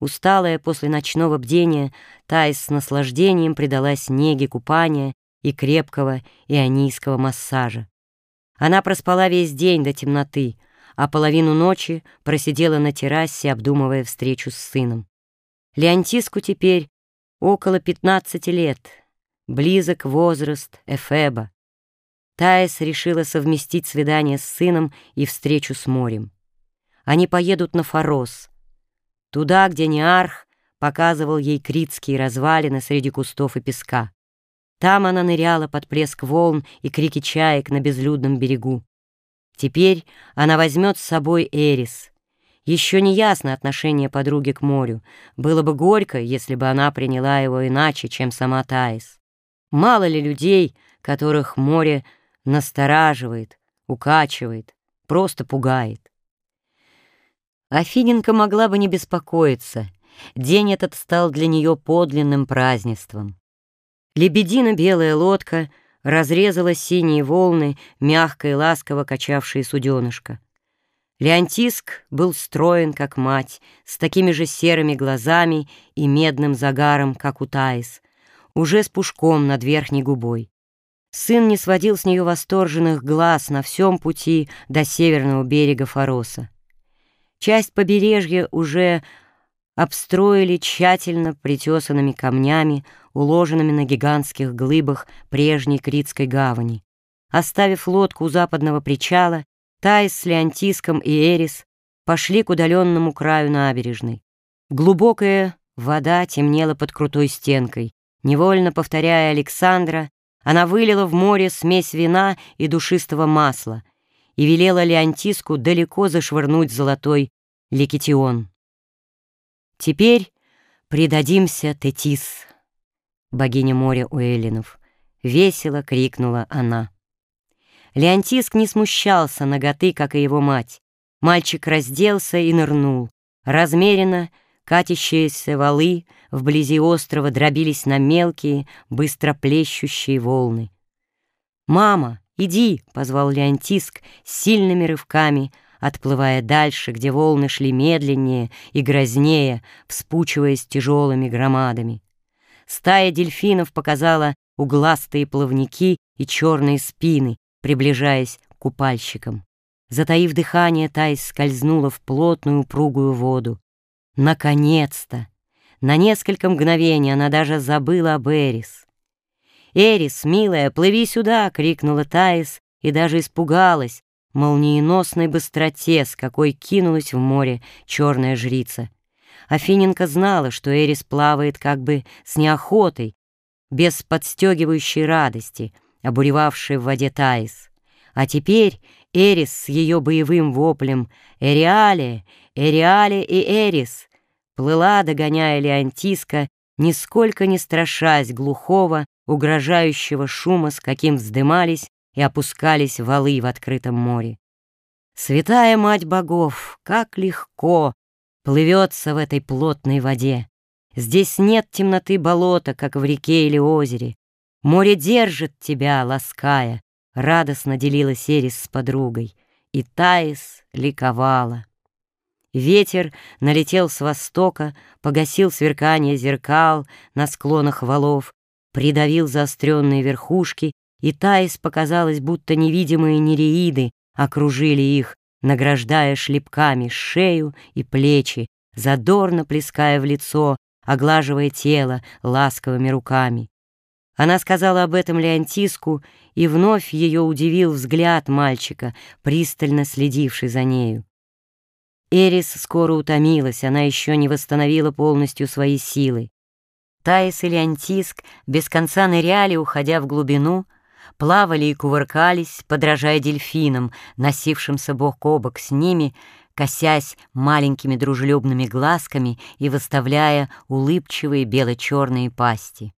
Усталая после ночного бдения, Таис с наслаждением предалась неге купания и крепкого ионийского массажа. Она проспала весь день до темноты, а половину ночи просидела на террасе, обдумывая встречу с сыном. Леонтиску теперь около пятнадцати лет, близок возраст Эфеба. Таис решила совместить свидание с сыном и встречу с морем. Они поедут на Форос, туда, где Неарх показывал ей критские развалины среди кустов и песка. Там она ныряла под плеск волн и крики чаек на безлюдном берегу. Теперь она возьмет с собой Эрис. Еще не ясно отношение подруги к морю. Было бы горько, если бы она приняла его иначе, чем сама Таис. Мало ли людей, которых море настораживает, укачивает, просто пугает. Афиненко могла бы не беспокоиться. День этот стал для нее подлинным празднеством. Лебедина-белая лодка разрезала синие волны, мягко и ласково качавшие суденышко. Леонтиск был строен, как мать, с такими же серыми глазами и медным загаром, как у Таис, уже с пушком над верхней губой. Сын не сводил с нее восторженных глаз на всем пути до северного берега Фороса. Часть побережья уже обстроили тщательно притесанными камнями, уложенными на гигантских глыбах прежней Критской гавани. Оставив лодку у западного причала, Таис с Леонтиском и Эрис пошли к удаленному краю набережной. Глубокая вода темнела под крутой стенкой. Невольно повторяя Александра, она вылила в море смесь вина и душистого масла и велела Леонтиску далеко зашвырнуть золотой ликетион. Теперь предадимся Тетис, богиня моря у эллинов. Весело крикнула она. Леонтиск не смущался наготы, как и его мать. Мальчик разделся и нырнул. Размеренно катящиеся валы вблизи острова дробились на мелкие, быстро плещущие волны. «Мама, иди!» — позвал Леонтиск сильными рывками — отплывая дальше, где волны шли медленнее и грознее, вспучиваясь тяжелыми громадами. Стая дельфинов показала угластые плавники и черные спины, приближаясь к купальщикам. Затаив дыхание, Тайс скользнула в плотную упругую воду. Наконец-то! На несколько мгновений она даже забыла об Эрис. «Эрис, милая, плыви сюда!» — крикнула Таис и даже испугалась, молниеносной быстроте, с какой кинулась в море черная жрица. Афиненко знала, что Эрис плавает как бы с неохотой, без подстегивающей радости, обуревавшей в воде Таис. А теперь Эрис с ее боевым воплем «Эриале! Эриале и Эрис!» плыла, догоняя Леонтиска, нисколько не страшась глухого, угрожающего шума, с каким вздымались и опускались валы в открытом море. Святая Мать Богов, как легко плывется в этой плотной воде. Здесь нет темноты болота, как в реке или озере. Море держит тебя, лаская, радостно делилась Эрис с подругой, и Таис ликовала. Ветер налетел с востока, погасил сверкание зеркал на склонах валов, придавил заостренные верхушки и Таис показалось, будто невидимые нереиды окружили их, награждая шлепками шею и плечи, задорно плеская в лицо, оглаживая тело ласковыми руками. Она сказала об этом Леонтиску, и вновь ее удивил взгляд мальчика, пристально следивший за нею. Эрис скоро утомилась, она еще не восстановила полностью свои силы. Таис и Леонтиск без конца ныряли, уходя в глубину, плавали и кувыркались, подражая дельфинам, носившимся бок о бок с ними, косясь маленькими дружелюбными глазками и выставляя улыбчивые бело-черные пасти.